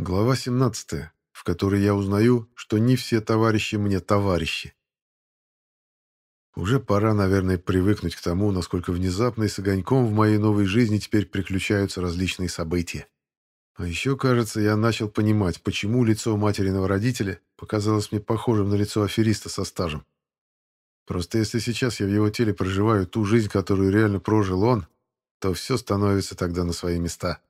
Глава 17, в которой я узнаю, что не все товарищи мне товарищи. Уже пора, наверное, привыкнуть к тому, насколько внезапно и с огоньком в моей новой жизни теперь приключаются различные события. А еще, кажется, я начал понимать, почему лицо материного родителя показалось мне похожим на лицо афериста со стажем. Просто если сейчас я в его теле проживаю ту жизнь, которую реально прожил он, то все становится тогда на свои места.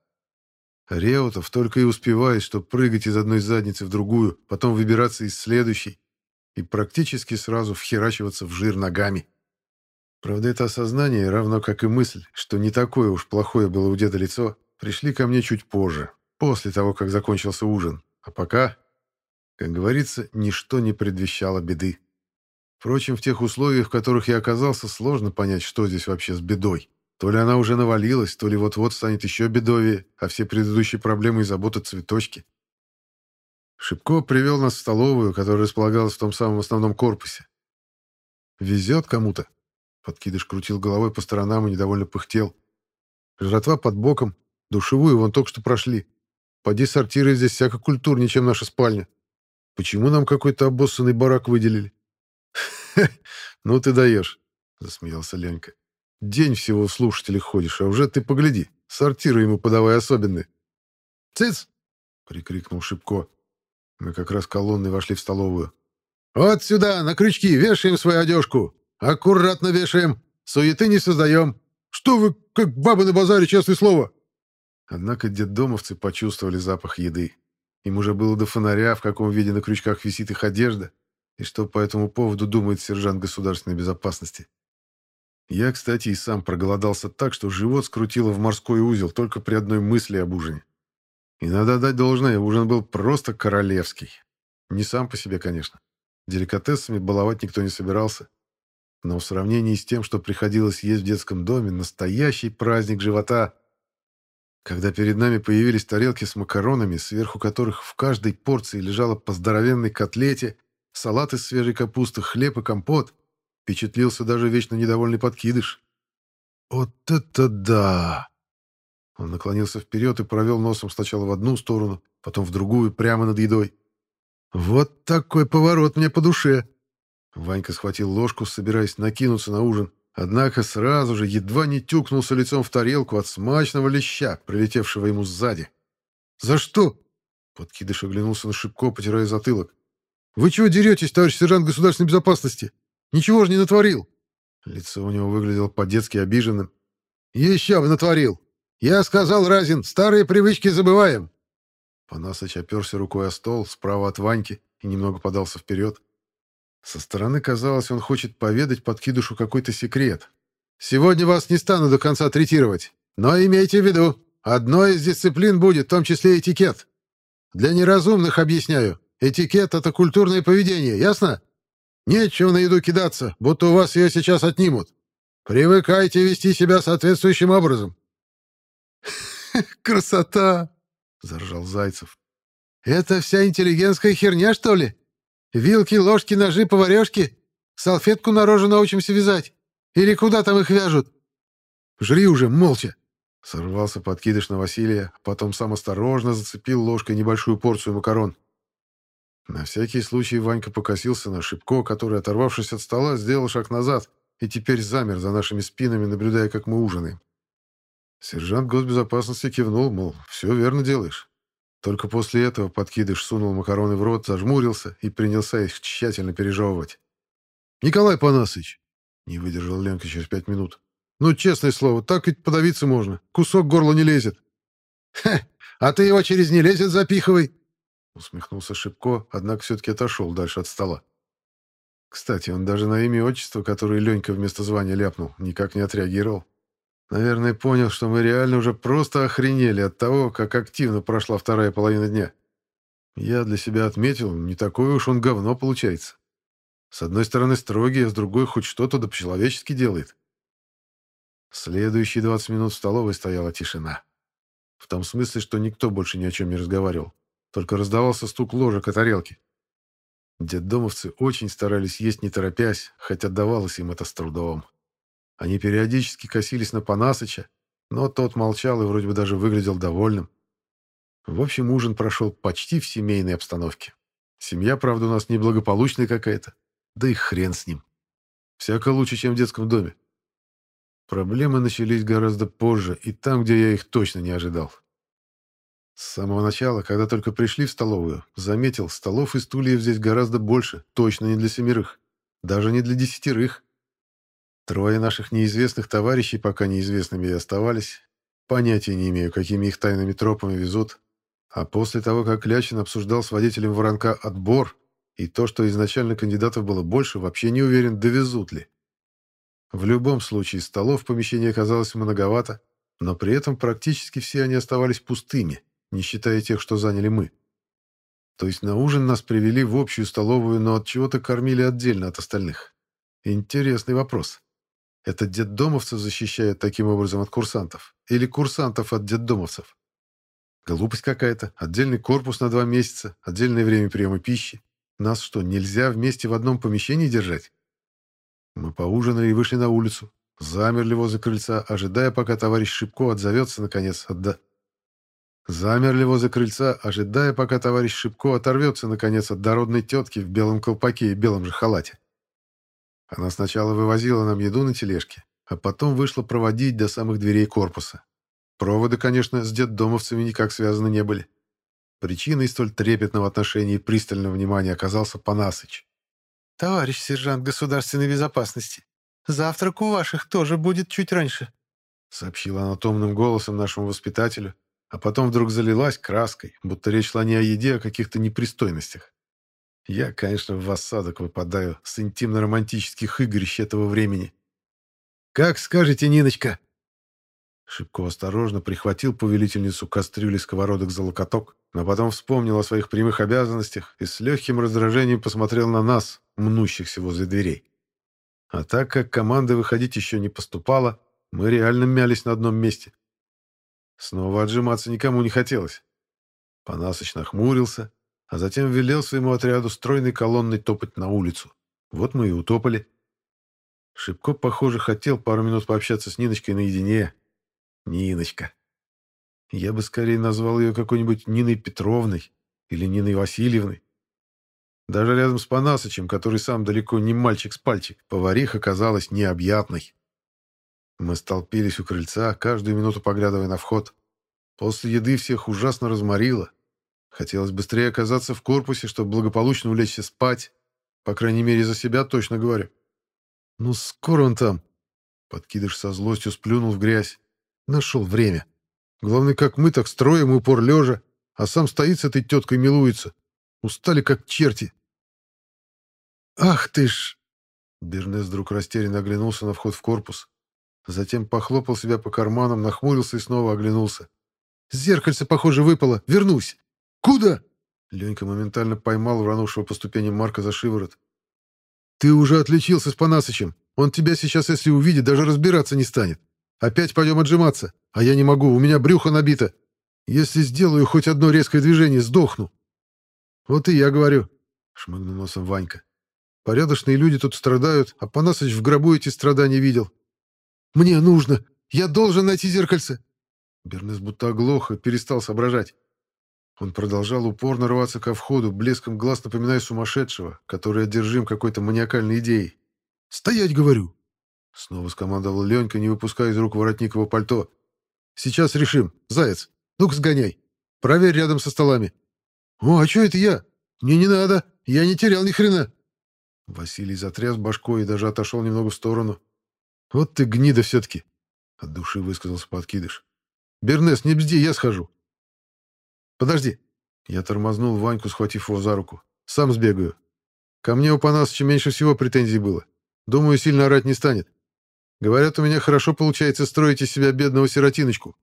Реутов только и успевает, что прыгать из одной задницы в другую, потом выбираться из следующей и практически сразу вхерачиваться в жир ногами. Правда, это осознание, равно как и мысль, что не такое уж плохое было у деда лицо, пришли ко мне чуть позже, после того, как закончился ужин. А пока, как говорится, ничто не предвещало беды. Впрочем, в тех условиях, в которых я оказался, сложно понять, что здесь вообще с бедой. То ли она уже навалилась, то ли вот-вот станет еще бедовее, а все предыдущие проблемы и заботы цветочки. Шипко привел нас в столовую, которая располагалась в том самом основном корпусе. «Везет кому-то?» Подкидыш крутил головой по сторонам и недовольно пыхтел. «Жратва под боком, душевую вон только что прошли. Поди сортиры здесь всяко культурнее, чем наша спальня. Почему нам какой-то обоссанный барак выделили?» «Ну ты даешь», — засмеялся Ленька. День всего у слушателей ходишь, а уже ты погляди, сортиры ему подавай особенные. «Цыц!» — прикрикнул Шипко. Мы как раз колонной вошли в столовую. «Вот сюда, на крючки, вешаем свою одежку! Аккуратно вешаем! Суеты не создаем! Что вы, как бабы на базаре, честное слово!» Однако детдомовцы почувствовали запах еды. Им уже было до фонаря, в каком виде на крючках висит их одежда, и что по этому поводу думает сержант государственной безопасности. Я, кстати, и сам проголодался так, что живот скрутило в морской узел только при одной мысли об ужине. И надо дать должное, ужин был просто королевский. Не сам по себе, конечно. Деликатесами баловать никто не собирался. Но в сравнении с тем, что приходилось есть в детском доме, настоящий праздник живота. Когда перед нами появились тарелки с макаронами, сверху которых в каждой порции лежало по здоровенной котлете, салат из свежей капусты, хлеб и компот, Впечатлился даже вечно недовольный подкидыш. «Вот это да!» Он наклонился вперед и провел носом сначала в одну сторону, потом в другую, прямо над едой. «Вот такой поворот мне по душе!» Ванька схватил ложку, собираясь накинуться на ужин, однако сразу же едва не тюкнулся лицом в тарелку от смачного леща, прилетевшего ему сзади. «За что?» Подкидыш оглянулся на Шибко, потирая затылок. «Вы чего деретесь, товарищ сержант государственной безопасности? Ничего же не натворил!» Лицо у него выглядело по-детски обиженным. «Еще бы натворил! Я сказал, Разин, старые привычки забываем!» Панасыч оперся рукой о стол справа от Ваньки и немного подался вперед. Со стороны казалось, он хочет поведать подкидышу какой-то секрет. «Сегодня вас не стану до конца третировать, но имейте в виду, одной из дисциплин будет, в том числе этикет. Для неразумных объясняю, этикет — это культурное поведение, ясно?» Нечего на еду кидаться, будто у вас ее сейчас отнимут. Привыкайте вести себя соответствующим образом. «Красота!» — заржал Зайцев. «Это вся интеллигентская херня, что ли? Вилки, ложки, ножи, поварешки? Салфетку на рожу научимся вязать? Или куда там их вяжут? Жри уже, молча!» Сорвался подкидыш на Василия, потом сам осторожно зацепил ложкой небольшую порцию макарон. На всякий случай Ванька покосился на Шипко, который, оторвавшись от стола, сделал шаг назад и теперь замер за нашими спинами, наблюдая, как мы ужинаем. Сержант госбезопасности кивнул, мол, все верно делаешь. Только после этого подкидыш сунул макароны в рот, зажмурился и принялся их тщательно пережевывать. «Николай Панасыч!» — не выдержал Ленка через пять минут. «Ну, честное слово, так ведь подавиться можно. Кусок горла не лезет». «Хе, а ты его через «не лезет» запихивай!» Усмехнулся Шипко, однако все-таки отошел дальше от стола. Кстати, он даже на имя и отчество, которое Ленька вместо звания ляпнул, никак не отреагировал. Наверное, понял, что мы реально уже просто охренели от того, как активно прошла вторая половина дня. Я для себя отметил, не такое уж он говно получается. С одной стороны строгий, а с другой хоть что-то да по-человечески делает. Следующие 20 минут в столовой стояла тишина. В том смысле, что никто больше ни о чем не разговаривал. Только раздавался стук ложек о тарелке. Детдомовцы очень старались есть не торопясь, хотя давалось им это с трудом. Они периодически косились на Панасыча, но тот молчал и вроде бы даже выглядел довольным. В общем, ужин прошел почти в семейной обстановке. Семья, правда, у нас неблагополучная какая-то. Да и хрен с ним. Всяко лучше, чем в детском доме. Проблемы начались гораздо позже, и там, где я их точно не ожидал. С самого начала, когда только пришли в столовую, заметил, столов и стульев здесь гораздо больше, точно не для семерых, даже не для десятерых. Трое наших неизвестных товарищей пока неизвестными и оставались. Понятия не имею, какими их тайными тропами везут. А после того, как Лячин обсуждал с водителем Воронка отбор и то, что изначально кандидатов было больше, вообще не уверен, довезут ли. В любом случае, столов в помещении оказалось многовато, но при этом практически все они оставались пустыми, не считая тех, что заняли мы. То есть на ужин нас привели в общую столовую, но от чего-то кормили отдельно от остальных. Интересный вопрос. Это детдомовцев защищают таким образом от курсантов? Или курсантов от детдомовцев? Глупость какая-то. Отдельный корпус на два месяца, отдельное время приема пищи. Нас что, нельзя вместе в одном помещении держать? Мы поужинали и вышли на улицу. Замерли возле крыльца, ожидая, пока товарищ Шипко отзовется, наконец, от. Замерли возле крыльца, ожидая, пока товарищ Шипко оторвется, наконец, от дородной тетки в белом колпаке и белом же халате. Она сначала вывозила нам еду на тележке, а потом вышла проводить до самых дверей корпуса. Проводы, конечно, с детдомовцами никак связаны не были. Причиной столь трепетного отношения и пристального внимания оказался Панасыч. «Товарищ сержант государственной безопасности, завтрак у ваших тоже будет чуть раньше», сообщила она томным голосом нашему воспитателю, а потом вдруг залилась краской, будто речь шла не о еде, а о каких-то непристойностях. Я, конечно, в осадок выпадаю с интимно-романтических игрищ этого времени. «Как скажете, Ниночка!» Шибко осторожно прихватил повелительницу кастрюли сковородок за локоток, но потом вспомнил о своих прямых обязанностях и с легким раздражением посмотрел на нас, мнущихся возле дверей. А так как команды выходить еще не поступало, мы реально мялись на одном месте. Снова отжиматься никому не хотелось. Панасыч нахмурился, а затем велел своему отряду стройной колонной топать на улицу. Вот мы и утопали. Шибко, похоже, хотел пару минут пообщаться с Ниночкой наедине, Ниночка. Я бы скорее назвал ее какой-нибудь Ниной Петровной или Ниной Васильевной. Даже рядом с Панасычем, который сам далеко не мальчик с пальчик, повариха казалась необъятной. Мы столпились у крыльца, каждую минуту поглядывая на вход. После еды всех ужасно разморило. Хотелось быстрее оказаться в корпусе, чтобы благополучно улечься спать. По крайней мере, за себя точно говорю. «Ну, скоро он там!» Подкидыш со злостью сплюнул в грязь. Нашел время. Главное, как мы, так строим упор лежа, а сам стоит с этой теткой милуется. Устали, как черти. «Ах ты ж!» Бернес вдруг растерянно оглянулся на вход в корпус. Затем похлопал себя по карманам, нахмурился и снова оглянулся. «Зеркальце, похоже, выпало. Вернусь!» «Куда?» Ленька моментально поймал уронувшего по ступеням Марка за шиворот. «Ты уже отличился с Панасычем. Он тебя сейчас, если увидит, даже разбираться не станет. Опять пойдем отжиматься. А я не могу, у меня брюхо набито. Если сделаю хоть одно резкое движение, сдохну. Вот и я говорю, шмыгнул носом Ванька. Порядочные люди тут страдают, а Панасыч в гробу эти страдания видел. Мне нужно. Я должен найти зеркальце. Бернес будто оглох и перестал соображать. Он продолжал упорно рваться ко входу, блеском глаз напоминая сумасшедшего, который одержим какой-то маниакальной идеей. «Стоять, говорю! Снова скомандовал Ленька, не выпуская из рук воротникового пальто. «Сейчас решим. Заяц, ну-ка сгоняй. Проверь рядом со столами». «О, а что это я? Мне не надо. Я не терял ни хрена». Василий затряс башкой и даже отошел немного в сторону. «Вот ты гнида все-таки!» — от души высказался подкидыш. «Бернес, не бзди, я схожу». «Подожди!» Я тормознул Ваньку, схватив его за руку. «Сам сбегаю. Ко мне у Панасыча меньше всего претензий было. Думаю, сильно орать не станет. Говорят, у меня хорошо получается строить из себя бедного сиротиночку.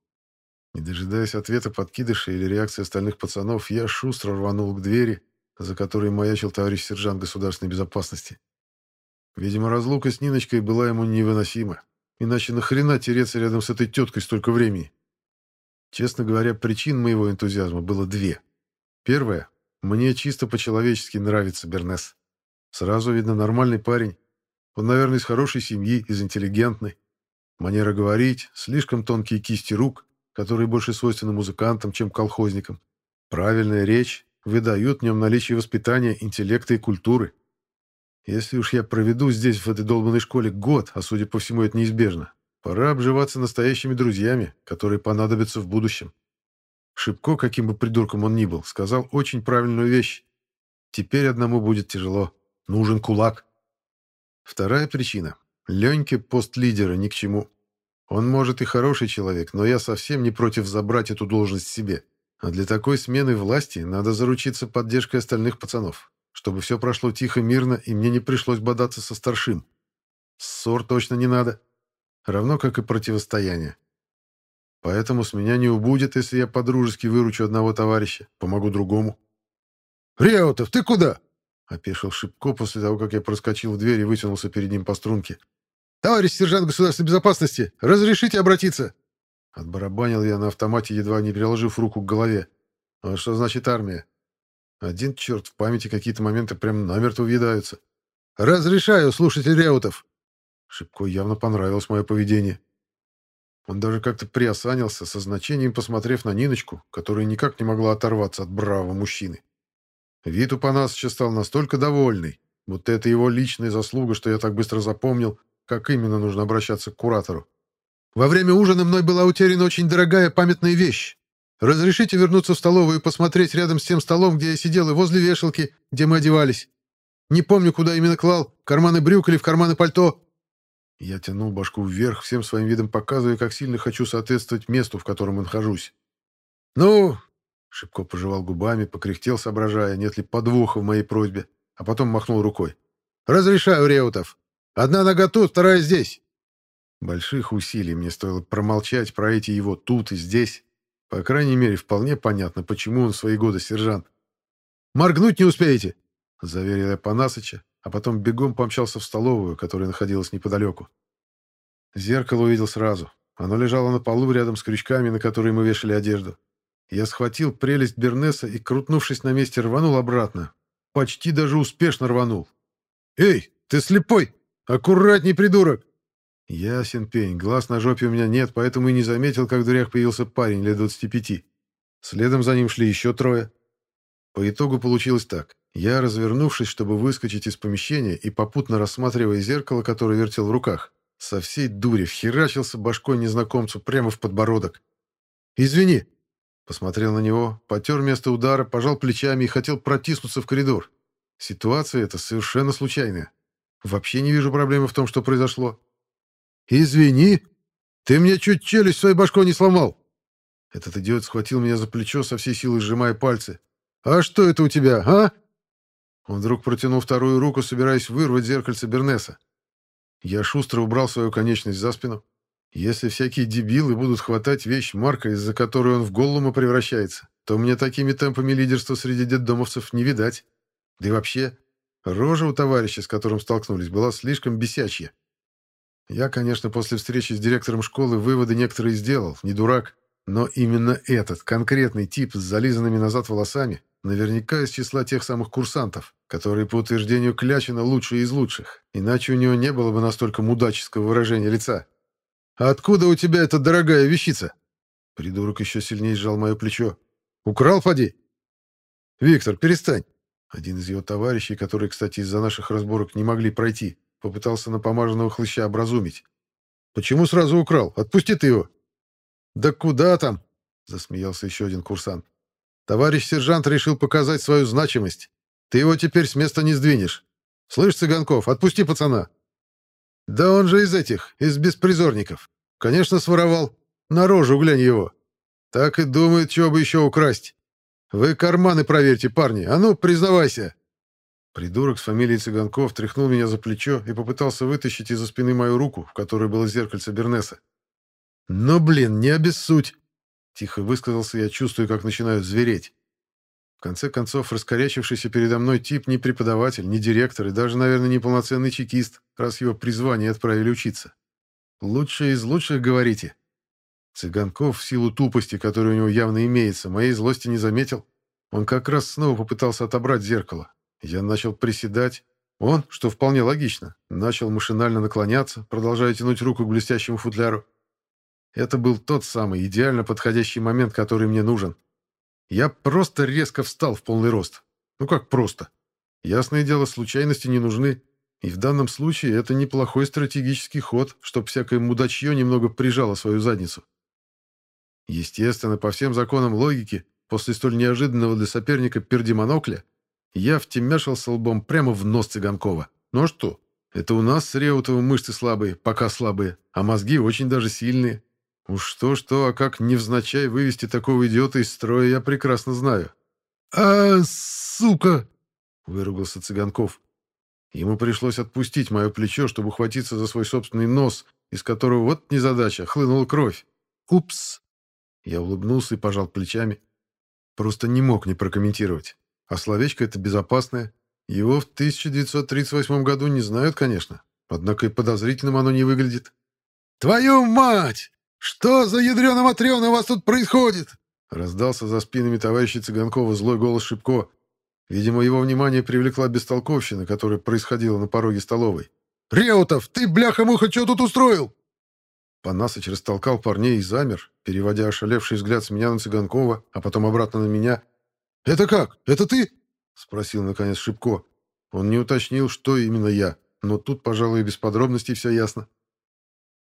Не дожидаясь ответа подкидыша или реакции остальных пацанов, я шустро рванул к двери, за которой маячил товарищ сержант государственной безопасности. Видимо, разлука с Ниночкой была ему невыносима. Иначе нахрена тереться рядом с этой теткой столько времени? Честно говоря, причин моего энтузиазма было две. Первое. Мне чисто по-человечески нравится Бернес. Сразу видно нормальный парень, он, наверное, из хорошей семьи, из интеллигентной. Манера говорить, слишком тонкие кисти рук, которые больше свойственны музыкантам, чем колхозникам. Правильная речь выдают в нем наличие воспитания, интеллекта и культуры. Если уж я проведу здесь, в этой долбанной школе, год, а судя по всему это неизбежно, пора обживаться настоящими друзьями, которые понадобятся в будущем. Шибко, каким бы придурком он ни был, сказал очень правильную вещь. Теперь одному будет тяжело. Нужен кулак. Вторая причина. Леньке пост лидера ни к чему. Он, может, и хороший человек, но я совсем не против забрать эту должность себе. А для такой смены власти надо заручиться поддержкой остальных пацанов, чтобы все прошло тихо, мирно, и мне не пришлось бодаться со старшим. Ссор точно не надо. Равно как и противостояние. Поэтому с меня не убудет, если я по-дружески выручу одного товарища, помогу другому. «Реутов, ты куда?» — опешил Шипко после того, как я проскочил в дверь и вытянулся перед ним по струнке. «Товарищ сержант государственной безопасности, разрешите обратиться?» Отбарабанил я на автомате, едва не приложив руку к голове. А что значит армия? Один черт, в памяти какие-то моменты прям намертво въедаются. «Разрешаю, слушатель Реутов!» Шипко явно понравилось мое поведение. Он даже как-то приосанился, со значением посмотрев на Ниночку, которая никак не могла оторваться от бравого мужчины. Вид у Панасыча стал настолько довольный, будто это его личная заслуга, что я так быстро запомнил, как именно нужно обращаться к куратору. «Во время ужина мной была утеряна очень дорогая памятная вещь. Разрешите вернуться в столовую и посмотреть рядом с тем столом, где я сидел, и возле вешалки, где мы одевались. Не помню, куда именно клал, в карманы брюк или в карманы пальто». Я тянул башку вверх, всем своим видом показывая, как сильно хочу соответствовать месту, в котором я нахожусь. «Ну...» — Шибко пожевал губами, покряхтел, соображая, нет ли подвоха в моей просьбе, а потом махнул рукой. «Разрешаю, Реутов. Одна нога тут, вторая здесь. Больших усилий мне стоило промолчать про эти его тут и здесь. По крайней мере, вполне понятно, почему он в свои годы сержант. «Моргнуть не успеете!» — заверил я Панасыча, а потом бегом помчался в столовую, которая находилась неподалеку. Зеркало увидел сразу. Оно лежало на полу рядом с крючками, на которые мы вешали одежду. Я схватил прелесть Бернеса и, крутнувшись на месте, рванул обратно. Почти даже успешно рванул. «Эй, ты слепой!» «Аккуратней, придурок!» Ясен пень, глаз на жопе у меня нет, поэтому и не заметил, как в дверях появился парень лет 25. Следом за ним шли еще трое. По итогу получилось так. Я, развернувшись, чтобы выскочить из помещения и попутно рассматривая зеркало, которое вертел в руках, со всей дури вхерачился башкой незнакомцу прямо в подбородок. «Извини!» Посмотрел на него, потер место удара, пожал плечами и хотел протиснуться в коридор. Ситуация эта совершенно случайная. Вообще не вижу проблемы в том, что произошло. «Извини, ты мне чуть челюсть своей башкой не сломал!» Этот идиот схватил меня за плечо, со всей силой сжимая пальцы. «А что это у тебя, а?» Он вдруг протянул вторую руку, собираясь вырвать зеркальце Бернеса. Я шустро убрал свою конечность за спину. Если всякие дебилы будут хватать вещь Марка, из-за которой он в голлума превращается, то мне такими темпами лидерства среди детдомовцев не видать. Да и вообще, Рожа у товарища, с которым столкнулись, была слишком бесячья. Я, конечно, после встречи с директором школы выводы некоторые сделал, не дурак, но именно этот конкретный тип с зализанными назад волосами наверняка из числа тех самых курсантов, которые, по утверждению Клячина, лучшие из лучших, иначе у него не было бы настолько мудаческого выражения лица. «А откуда у тебя эта дорогая вещица?» Придурок еще сильнее сжал мое плечо. «Украл, поди?» «Виктор, перестань. Один из его товарищей, которые, кстати, из-за наших разборок не могли пройти, попытался на помаженного хлыща образумить. «Почему сразу украл? Отпусти ты его!» «Да куда там?» — засмеялся еще один курсант. «Товарищ сержант решил показать свою значимость. Ты его теперь с места не сдвинешь. Слышь, Цыганков, отпусти пацана!» «Да он же из этих, из беспризорников. Конечно, своровал. На рожу глянь его. Так и думает, чего бы еще украсть. Вы карманы проверьте, парни. А ну, признавайся!» Придурок с фамилией Цыганков тряхнул меня за плечо и попытался вытащить из-за спины мою руку, в которой было зеркальце Бернеса. «Ну, блин, не обессудь!» Тихо высказался я, чувствую, как начинаю звереть. В конце концов, раскорячившийся передо мной тип не преподаватель, не директор и даже, наверное, не полноценный чекист, раз его призвание отправили учиться. Лучшее из лучших, говорите? Цыганков, в силу тупости, которая у него явно имеется, моей злости не заметил. Он как раз снова попытался отобрать зеркало. Я начал приседать. Он, что вполне логично, начал машинально наклоняться, продолжая тянуть руку к блестящему футляру. Это был тот самый идеально подходящий момент, который мне нужен. Я просто резко встал в полный рост. Ну как просто? Ясное дело, случайности не нужны. И в данном случае это неплохой стратегический ход, чтоб всякое мудачье немного прижало свою задницу. Естественно, по всем законам логики, после столь неожиданного для соперника пердемонокля, я втемяшился лбом прямо в нос Цыганкова. Ну а что? Это у нас с Реутовым мышцы слабые, пока слабые, а мозги очень даже сильные. Уж что-что, а как невзначай вывести такого идиота из строя, я прекрасно знаю. «А, сука!» — выругался Цыганков. Ему пришлось отпустить мое плечо, чтобы ухватиться за свой собственный нос, из которого вот незадача, хлынула кровь. «Упс!» Я улыбнулся и пожал плечами. Просто не мог не прокомментировать. А словечко это безопасное. Его в 1938 году не знают, конечно. Однако и подозрительным оно не выглядит. «Твою мать! Что за ядрёно-матрёно у вас тут происходит?» Раздался за спинами товарища Цыганкова злой голос Шипко. Видимо, его внимание привлекла бестолковщина, которая происходила на пороге столовой. «Реутов, ты, бляха-муха, что тут устроил?» Панасыч растолкал парней и замер, переводя ошалевший взгляд с меня на Цыганкова, а потом обратно на меня. «Это как? Это ты?» — спросил, наконец, Шипко. Он не уточнил, что именно я, но тут, пожалуй, без подробностей все ясно.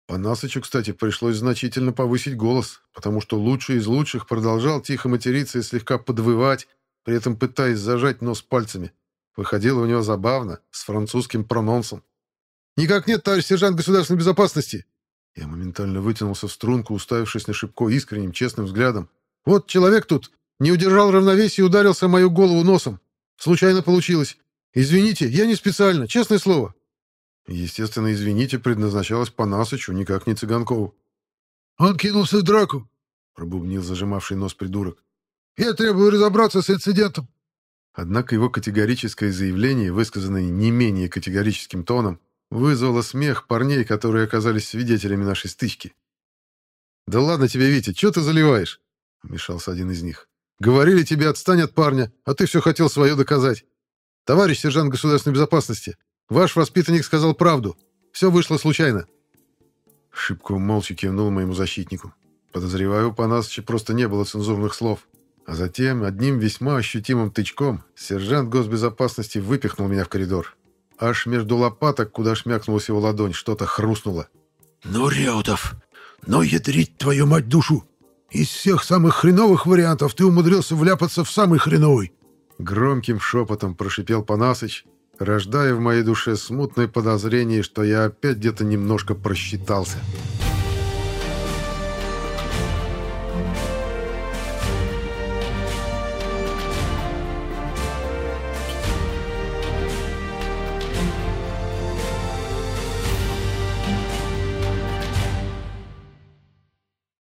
Панасычу, кстати, пришлось значительно повысить голос, потому что лучший из лучших продолжал тихо материться и слегка подвывать, при этом пытаясь зажать нос пальцами. Выходило у него забавно, с французским прононсом. «Никак нет, товарищ сержант государственной безопасности!» Я моментально вытянулся в струнку, уставившись на Шибко искренним, честным взглядом. «Вот человек тут не удержал равновесия и ударился мою голову носом. Случайно получилось. Извините, я не специально, честное слово». Естественно, извините, предназначалось по Насычу, никак не Цыганкову. «Он кинулся в драку», — пробубнил зажимавший нос придурок. Я требую разобраться с инцидентом. Однако его категорическое заявление, высказанное не менее категорическим тоном, вызвало смех парней, которые оказались свидетелями нашей стычки. «Да ладно тебе, Витя, что ты заливаешь?» — вмешался один из них. «Говорили тебе, отстань от парня, а ты все хотел свое доказать. Товарищ сержант государственной безопасности, ваш воспитанник сказал правду. Все вышло случайно». Шибко молча кивнул моему защитнику. Подозреваю, у Панасыча просто не было цензурных слов. А затем, одним весьма ощутимым тычком, сержант госбезопасности выпихнул меня в коридор. Аж между лопаток, куда шмякнулась его ладонь, что-то хрустнуло. «Ну, Реутов, ну ядрить твою мать душу! Из всех самых хреновых вариантов ты умудрился вляпаться в самый хреновый!» Громким шепотом прошипел Панасыч, рождая в моей душе смутное подозрение, что я опять где-то немножко просчитался. «Ну,